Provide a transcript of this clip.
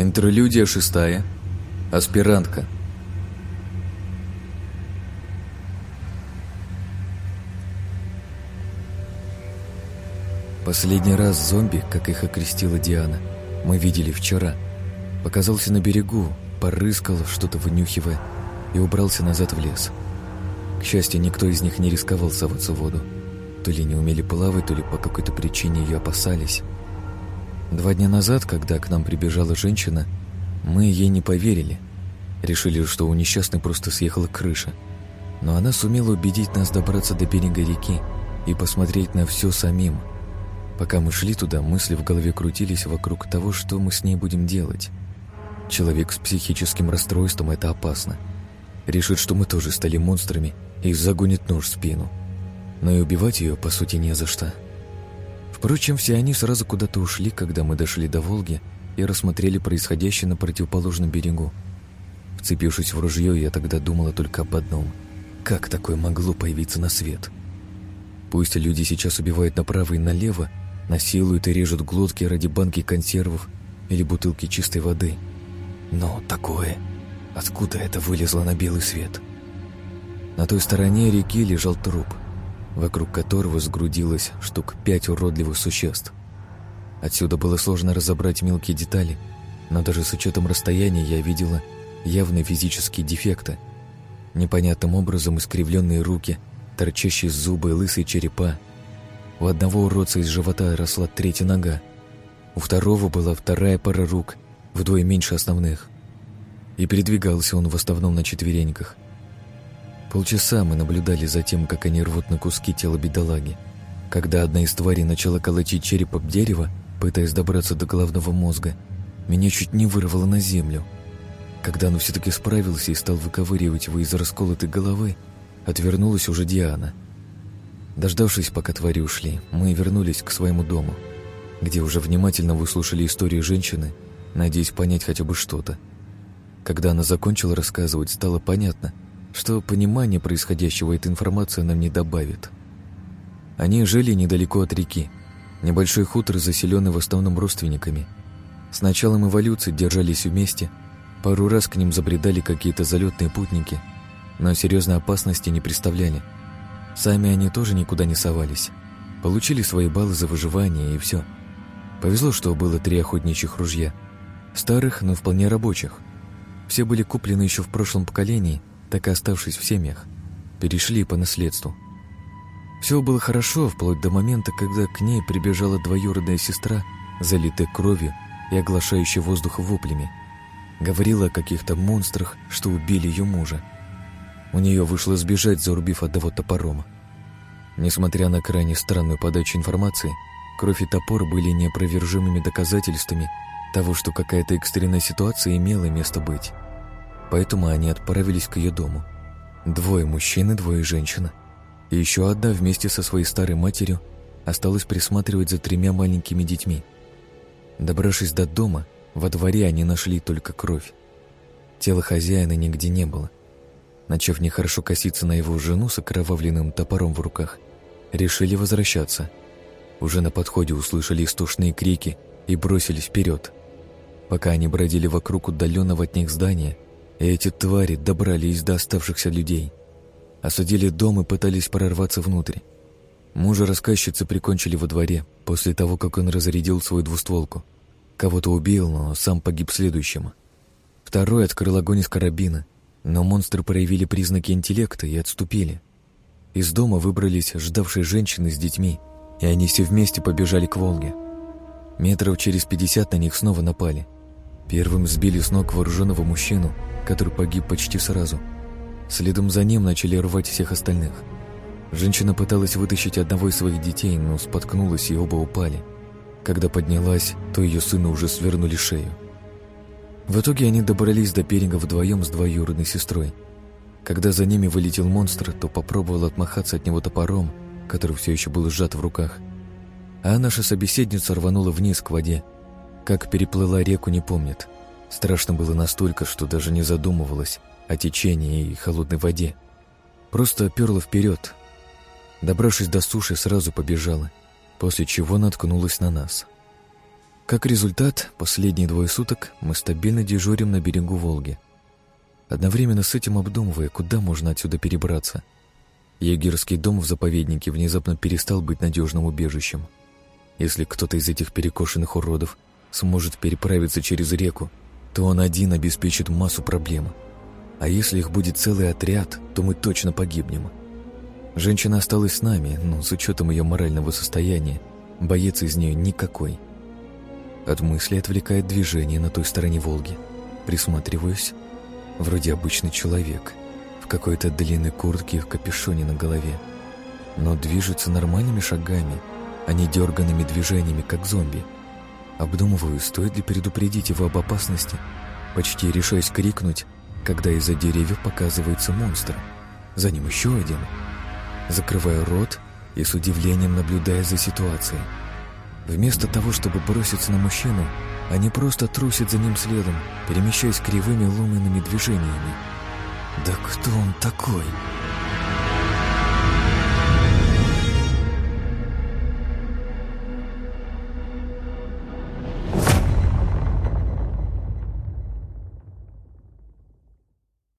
Интерлюдия шестая. Аспирантка. Последний раз зомби, как их окрестила Диана, мы видели вчера. Показался на берегу, порыскал, что-то вынюхивая, и убрался назад в лес. К счастью, никто из них не рисковал соваться в воду. То ли не умели плавать, то ли по какой-то причине ее опасались. Два дня назад, когда к нам прибежала женщина, мы ей не поверили. Решили, что у несчастной просто съехала крыша. Но она сумела убедить нас добраться до берега реки и посмотреть на все самим. Пока мы шли туда, мысли в голове крутились вокруг того, что мы с ней будем делать. Человек с психическим расстройством – это опасно. Решит, что мы тоже стали монстрами и загонит нож в спину. Но и убивать ее, по сути, не за что. Впрочем, все они сразу куда-то ушли, когда мы дошли до Волги и рассмотрели происходящее на противоположном берегу. Вцепившись в ружье, я тогда думала только об одном. Как такое могло появиться на свет? Пусть люди сейчас убивают направо и налево, насилуют и режут глотки ради банки консервов или бутылки чистой воды. Но такое... Откуда это вылезло на белый свет? На той стороне реки лежал труп — вокруг которого сгрудилось штук пять уродливых существ. Отсюда было сложно разобрать мелкие детали, но даже с учетом расстояния я видела явные физические дефекты. Непонятным образом искривленные руки, торчащие зубы, лысые черепа. У одного уродца из живота росла третья нога, у второго была вторая пара рук, вдвое меньше основных. И передвигался он в основном на четвереньках – Полчаса мы наблюдали за тем, как они рвут на куски тело бедолаги. Когда одна из тварей начала колотить череп об дерево, пытаясь добраться до головного мозга, меня чуть не вырвало на землю. Когда он все-таки справился и стал выковыривать его из расколотой головы, отвернулась уже Диана. Дождавшись, пока твари ушли, мы вернулись к своему дому, где уже внимательно выслушали историю женщины, надеясь понять хотя бы что-то. Когда она закончила рассказывать, стало понятно — что понимание происходящего эта информация нам не добавит. Они жили недалеко от реки. Небольшой хутор, заселенный в основном родственниками. С началом эволюции держались вместе, пару раз к ним забредали какие-то залетные путники, но серьезной опасности не представляли. Сами они тоже никуда не совались. Получили свои баллы за выживание и все. Повезло, что было три охотничьих ружья. Старых, но вполне рабочих. Все были куплены еще в прошлом поколении так и оставшись в семьях, перешли по наследству. Все было хорошо, вплоть до момента, когда к ней прибежала двоюродная сестра, залитая кровью и оглашающая воздух воплями. Говорила о каких-то монстрах, что убили ее мужа. У нее вышло сбежать, зарубив одного топором. Несмотря на крайне странную подачу информации, кровь и топор были неопровержимыми доказательствами того, что какая-то экстренная ситуация имела место быть. Поэтому они отправились к ее дому. Двое мужчин и двое женщин. И еще одна вместе со своей старой матерью осталась присматривать за тремя маленькими детьми. Добравшись до дома, во дворе они нашли только кровь. Тела хозяина нигде не было. Начав нехорошо коситься на его жену с окровавленным топором в руках, решили возвращаться. Уже на подходе услышали истошные крики и бросились вперед. Пока они бродили вокруг удаленного от них здания, эти твари добрались до оставшихся людей. Осадили дом и пытались прорваться внутрь. Мужа рассказчицы прикончили во дворе, после того, как он разрядил свою двустволку. Кого-то убил, но сам погиб следующим. Второй открыл огонь из карабина, но монстры проявили признаки интеллекта и отступили. Из дома выбрались ждавшие женщины с детьми, и они все вместе побежали к Волге. Метров через пятьдесят на них снова напали. Первым сбили с ног вооруженного мужчину, который погиб почти сразу. Следом за ним начали рвать всех остальных. Женщина пыталась вытащить одного из своих детей, но споткнулась и оба упали. Когда поднялась, то ее сыну уже свернули шею. В итоге они добрались до берега вдвоем с двоюродной сестрой. Когда за ними вылетел монстр, то попробовал отмахаться от него топором, который все еще был сжат в руках. А наша собеседница рванула вниз к воде. Как переплыла реку, не помнит. Страшно было настолько, что даже не задумывалась о течении и холодной воде. Просто перла вперед. Добравшись до суши, сразу побежала, после чего наткнулась на нас. Как результат, последние двое суток мы стабильно дежурим на берегу Волги. Одновременно с этим обдумывая, куда можно отсюда перебраться. Егерский дом в заповеднике внезапно перестал быть надежным убежищем. Если кто-то из этих перекошенных уродов сможет переправиться через реку, то он один обеспечит массу проблем. А если их будет целый отряд, то мы точно погибнем. Женщина осталась с нами, но с учетом ее морального состояния, боец из нее никакой. От мысли отвлекает движение на той стороне Волги. Присматриваюсь. Вроде обычный человек. В какой-то длинной куртке и в капюшоне на голове. Но движется нормальными шагами, а не дерганными движениями, как зомби. Обдумываю, стоит ли предупредить его об опасности. Почти решаюсь крикнуть, когда из-за деревьев показывается монстр. За ним еще один. Закрываю рот и с удивлением наблюдая за ситуацией. Вместо того, чтобы броситься на мужчину, они просто трусят за ним следом, перемещаясь кривыми ломанными движениями. «Да кто он такой?»